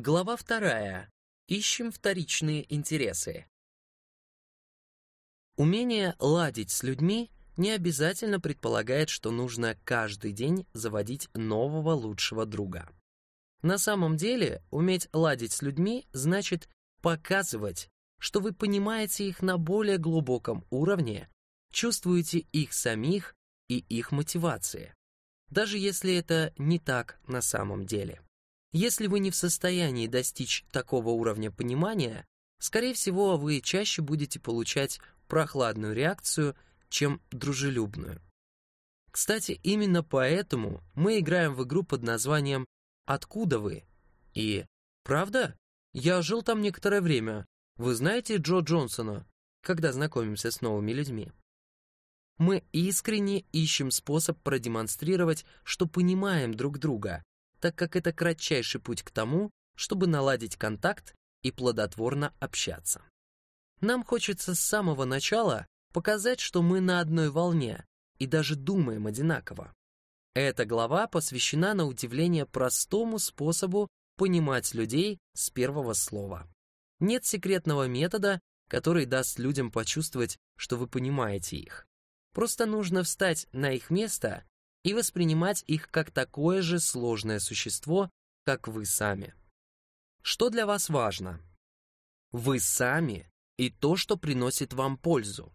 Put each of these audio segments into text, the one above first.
Глава вторая. Ищем вторичные интересы. Умение ладить с людьми не обязательно предполагает, что нужно каждый день заводить нового лучшего друга. На самом деле, уметь ладить с людьми значит показывать, что вы понимаете их на более глубоком уровне, чувствуете их самих и их мотивации, даже если это не так на самом деле. Если вы не в состоянии достичь такого уровня понимания, скорее всего, вы чаще будете получать прохладную реакцию, чем дружелюбную. Кстати, именно поэтому мы играем в игру под названием «Откуда вы?» и «Правда? Я жил там некоторое время. Вы знаете Джо Джонсона?» когда знакомимся с новыми людьми. Мы искренне ищем способ продемонстрировать, что понимаем друг друга, так как это кратчайший путь к тому, чтобы наладить контакт и плодотворно общаться. Нам хочется с самого начала показать, что мы на одной волне и даже думаем одинаково. Эта глава посвящена на удивление простому способу понимать людей с первого слова. Нет секретного метода, который даст людям почувствовать, что вы понимаете их. Просто нужно встать на их место и воспринимать их как такое же сложное существо, как вы сами. Что для вас важно? Вы сами и то, что приносит вам пользу.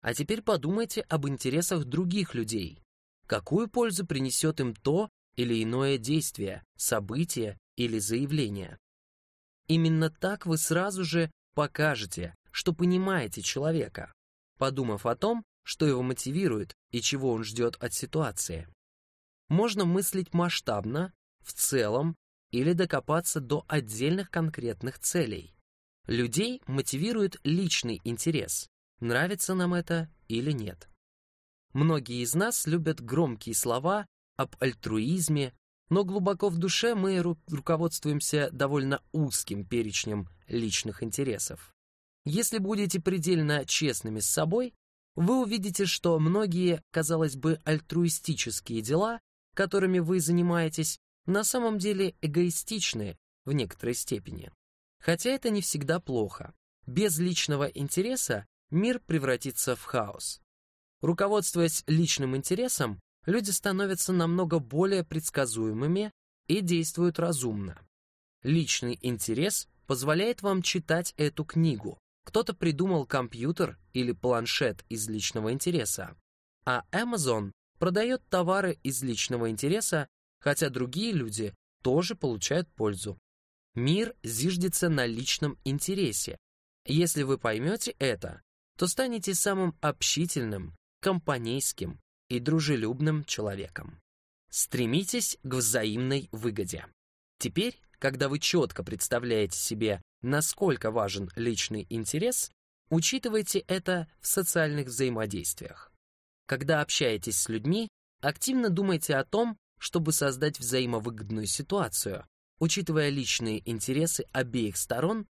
А теперь подумайте об интересах других людей. Какую пользу принесет им то или иное действие, событие или заявление? Именно так вы сразу же покажете, что понимаете человека, подумав о том, что его мотивирует и чего он ждет от ситуации. Можно мыслить масштабно, в целом, или докопаться до отдельных конкретных целей. Людей мотивирует личный интерес, нравится нам это или нет. Многие из нас любят громкие слова об альтруизме, но глубоко в душе мы ру руководствуемся довольно узким перечнем личных интересов. Если будете предельно честными с собой, вы увидите, что многие, казалось бы, альтруистические дела, которыми вы занимаетесь, на самом деле эгоистичны в некоторой степени. Хотя это не всегда плохо. Без личного интереса мир превратится в хаос. Руководствуясь личным интересом, люди становятся намного более предсказуемыми и действуют разумно. Личный интерес позволяет вам читать эту книгу, кто-то придумал компьютер или планшет из личного интереса, а Amazon продает товары из личного интереса, хотя другие люди тоже получают пользу. Мир зиждется на личном интересе. Если вы поймете это, то станете самым общительным, компанейским и дружелюбным человеком. Стремитесь к взаимной выгоде. Теперь, когда вы четко представляете себе насколько важен личный интерес, учитывайте это в социальных взаимодействиях. Когда общаетесь с людьми, активно думайте о том, чтобы создать взаимовыгодную ситуацию, учитывая личные интересы обеих сторон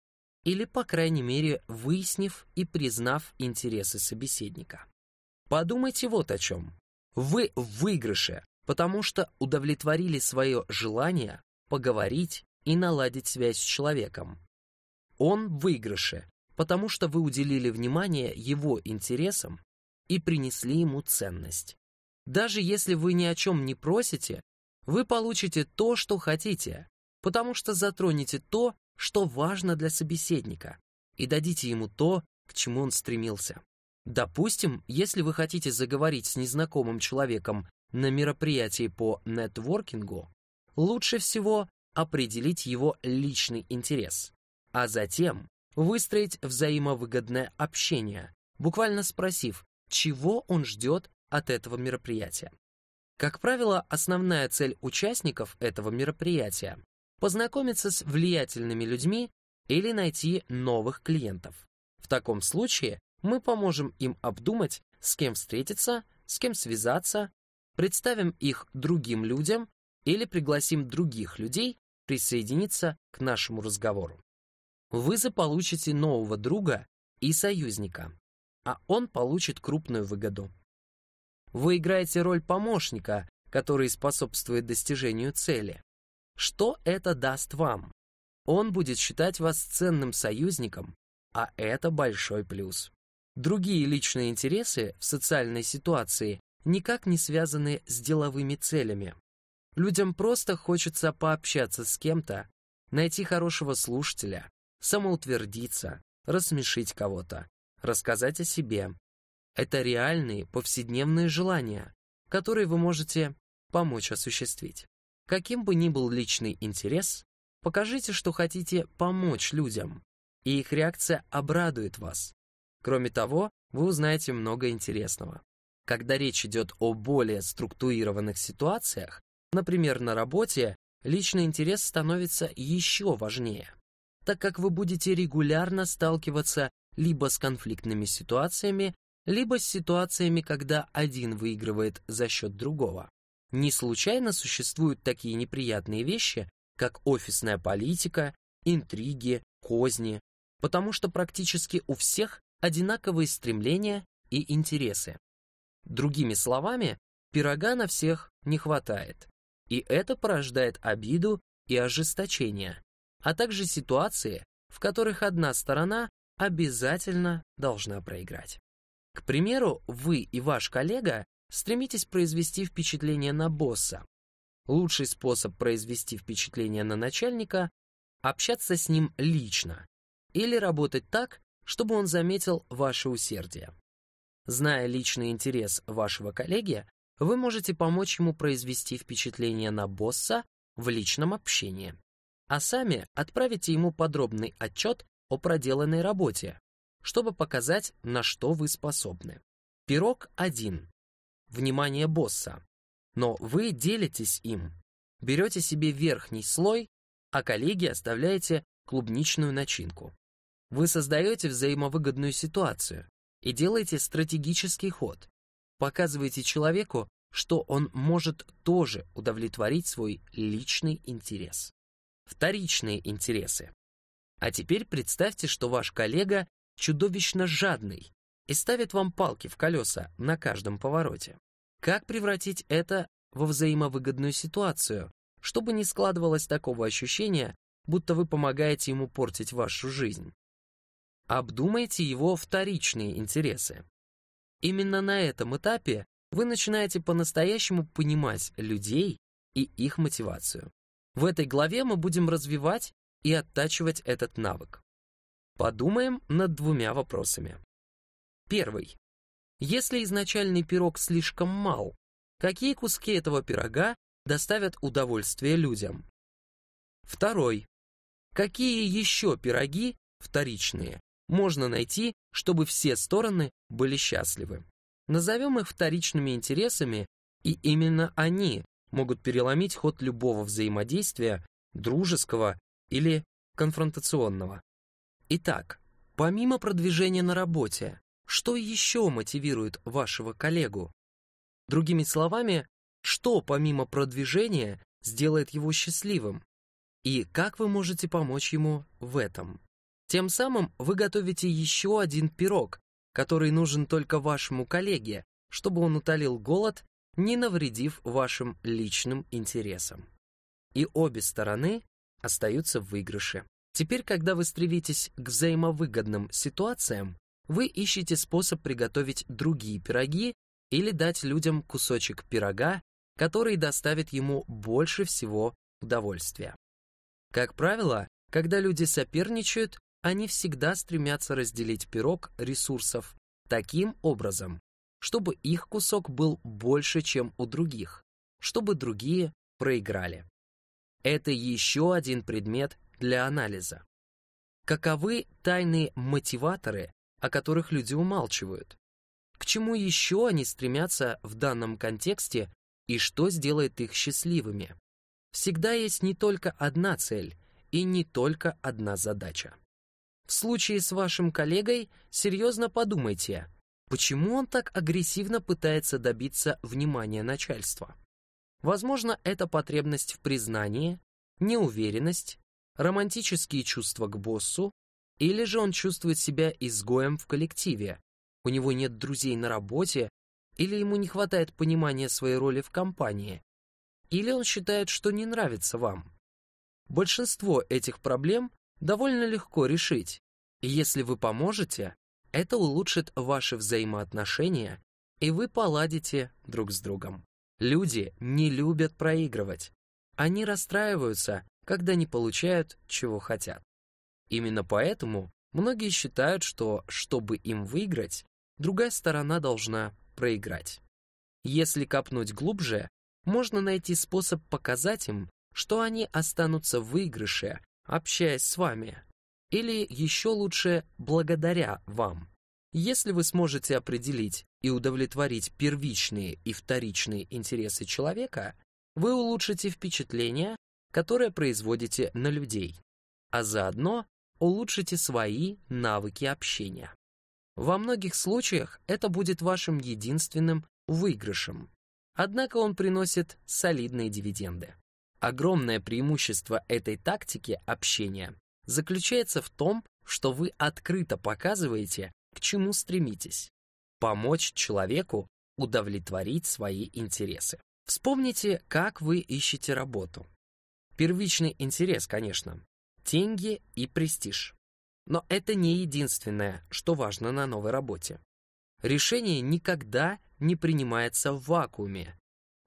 или, по крайней мере, выяснив и признав интересы собеседника. Подумайте вот о чем. Вы в выигрыше, потому что удовлетворили свое желание поговорить и наладить связь с человеком, он в выигрыше, потому что вы уделили внимание его интересам и принесли ему ценность. Даже если вы ни о чем не просите, вы получите то, что хотите, потому что затронете то, что важно для собеседника, и дадите ему то, к чему он стремился. Допустим, если вы хотите заговорить с незнакомым человеком на мероприятии по нетворкингу, лучше всего определить его личный интерес а затем выстроить взаимовыгодное общение, буквально спросив, чего он ждет от этого мероприятия. Как правило, основная цель участников этого мероприятия – познакомиться с влиятельными людьми или найти новых клиентов. В таком случае мы поможем им обдумать, с кем встретиться, с кем связаться, представим их другим людям или пригласим других людей присоединиться к нашему разговору вы заполучите нового друга и союзника, а он получит крупную выгоду. Вы играете роль помощника, который способствует достижению цели. Что это даст вам? Он будет считать вас ценным союзником, а это большой плюс. Другие личные интересы в социальной ситуации никак не связаны с деловыми целями. Людям просто хочется пообщаться с кем-то, найти хорошего слушателя, самоутвердиться, рассмешить кого-то, рассказать о себе. Это реальные повседневные желания, которые вы можете помочь осуществить. Каким бы ни был личный интерес, покажите, что хотите помочь людям, и их реакция обрадует вас. Кроме того, вы узнаете много интересного. Когда речь идет о более структурированных ситуациях, например, на работе, личный интерес становится еще важнее, так как вы будете регулярно сталкиваться либо с конфликтными ситуациями, либо с ситуациями, когда один выигрывает за счет другого. Не случайно существуют такие неприятные вещи, как офисная политика, интриги, козни, потому что практически у всех одинаковые стремления и интересы. Другими словами, пирога на всех не хватает. И это порождает обиду и ожесточение, а также ситуации, в которых одна сторона обязательно должна проиграть. К примеру, вы и ваш коллега стремитесь произвести впечатление на босса. Лучший способ произвести впечатление на начальника – общаться с ним лично или работать так, чтобы он заметил ваше усердие. Зная личный интерес вашего коллеги, вы можете помочь ему произвести впечатление на босса в личном общении, а сами отправите ему подробный отчет о проделанной работе, чтобы показать, на что вы способны. Пирог 1. Внимание босса. Но вы делитесь им. Берете себе верхний слой, а коллеге оставляете клубничную начинку. Вы создаете взаимовыгодную ситуацию, и делаете стратегический ход. Показываете человеку, что он может тоже удовлетворить свой личный интерес. Вторичные интересы. А теперь представьте, что ваш коллега чудовищно жадный и ставит вам палки в колеса на каждом повороте. Как превратить это во взаимовыгодную ситуацию, чтобы не складывалось такого ощущения, будто вы помогаете ему портить вашу жизнь? Обдумайте его вторичные интересы. Именно на этом этапе вы начинаете по-настоящему понимать людей и их мотивацию. В этой главе мы будем развивать и оттачивать этот навык. Подумаем над двумя вопросами. Первый. Если изначальный пирог слишком мал, какие куски этого пирога доставят удовольствие людям? Второй. Какие еще пироги, вторичные, можно найти, чтобы все стороны были счастливы. Назовем их вторичными интересами, и именно они могут переломить ход любого взаимодействия, дружеского или конфронтационного. Итак, помимо продвижения на работе, что еще мотивирует вашего коллегу? Другими словами, что помимо продвижения сделает его счастливым? И как вы можете помочь ему в этом? Тем самым вы готовите еще один пирог, который нужен только вашему коллеге, чтобы он утолил голод, не навредив вашим личным интересам. И обе стороны остаются в выигрыше. Теперь, когда вы стремитесь к взаимовыгодным ситуациям, вы ищете способ приготовить другие пироги или дать людям кусочек пирога, который доставит ему больше всего удовольствия. Как правило, когда люди соперничают, они всегда стремятся разделить пирог ресурсов таким образом, чтобы их кусок был больше, чем у других, чтобы другие проиграли. Это еще один предмет для анализа. Каковы тайные мотиваторы, о которых люди умалчивают? К чему еще они стремятся в данном контексте и что сделает их счастливыми? Всегда есть не только одна цель и не только одна задача. В случае с вашим коллегой серьезно подумайте, почему он так агрессивно пытается добиться внимания начальства. Возможно, это потребность в признании, неуверенность, романтические чувства к боссу, или же он чувствует себя изгоем в коллективе, у него нет друзей на работе, или ему не хватает понимания своей роли в компании, или он считает, что не нравится вам. Большинство этих проблем довольно легко решить. И если вы поможете, это улучшит ваши взаимоотношения, и вы поладите друг с другом. Люди не любят проигрывать. Они расстраиваются, когда не получают, чего хотят. Именно поэтому многие считают, что, чтобы им выиграть, другая сторона должна проиграть. Если копнуть глубже, можно найти способ показать им, что они останутся в выигрыше, общаясь с вами. Или еще лучше, благодаря вам. Если вы сможете определить и удовлетворить первичные и вторичные интересы человека, вы улучшите впечатление, которое производите на людей, а заодно улучшите свои навыки общения. Во многих случаях это будет вашим единственным выигрышем. Однако он приносит солидные дивиденды. Огромное преимущество этой тактики общения заключается в том, что вы открыто показываете, к чему стремитесь. Помочь человеку удовлетворить свои интересы. Вспомните, как вы ищете работу. Первичный интерес, конечно. Деньги и престиж. Но это не единственное, что важно на новой работе. Решение никогда не принимается в вакууме,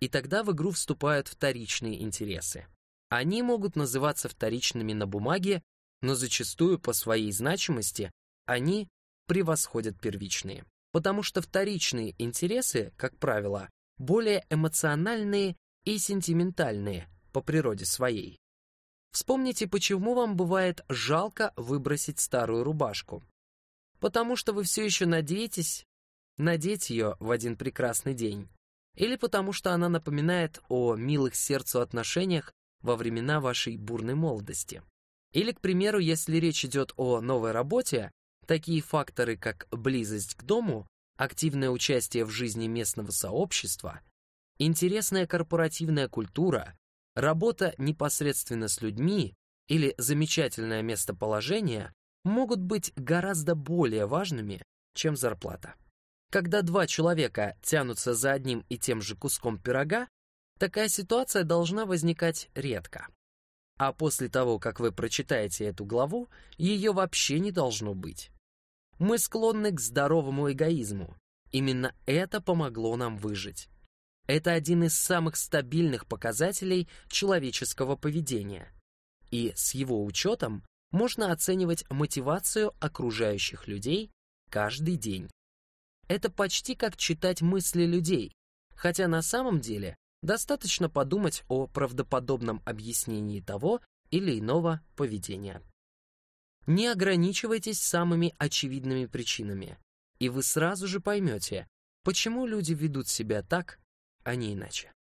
и тогда в игру вступают вторичные интересы. Они могут называться вторичными на бумаге, но зачастую по своей значимости они превосходят первичные. Потому что вторичные интересы, как правило, более эмоциональные и сентиментальные по природе своей. Вспомните, почему вам бывает жалко выбросить старую рубашку. Потому что вы все еще надеетесь надеть ее в один прекрасный день. Или потому что она напоминает о милых сердцу отношениях во времена вашей бурной молодости. Или, к примеру, если речь идет о новой работе, такие факторы, как близость к дому, активное участие в жизни местного сообщества, интересная корпоративная культура, работа непосредственно с людьми или замечательное местоположение могут быть гораздо более важными, чем зарплата. Когда два человека тянутся за одним и тем же куском пирога, такая ситуация должна возникать редко. А после того, как вы прочитаете эту главу, ее вообще не должно быть. Мы склонны к здоровому эгоизму. Именно это помогло нам выжить. Это один из самых стабильных показателей человеческого поведения. И с его учетом можно оценивать мотивацию окружающих людей каждый день. Это почти как читать мысли людей, хотя на самом деле достаточно подумать о правдоподобном объяснении того или иного поведения. Не ограничивайтесь самыми очевидными причинами, и вы сразу же поймете, почему люди ведут себя так, а не иначе.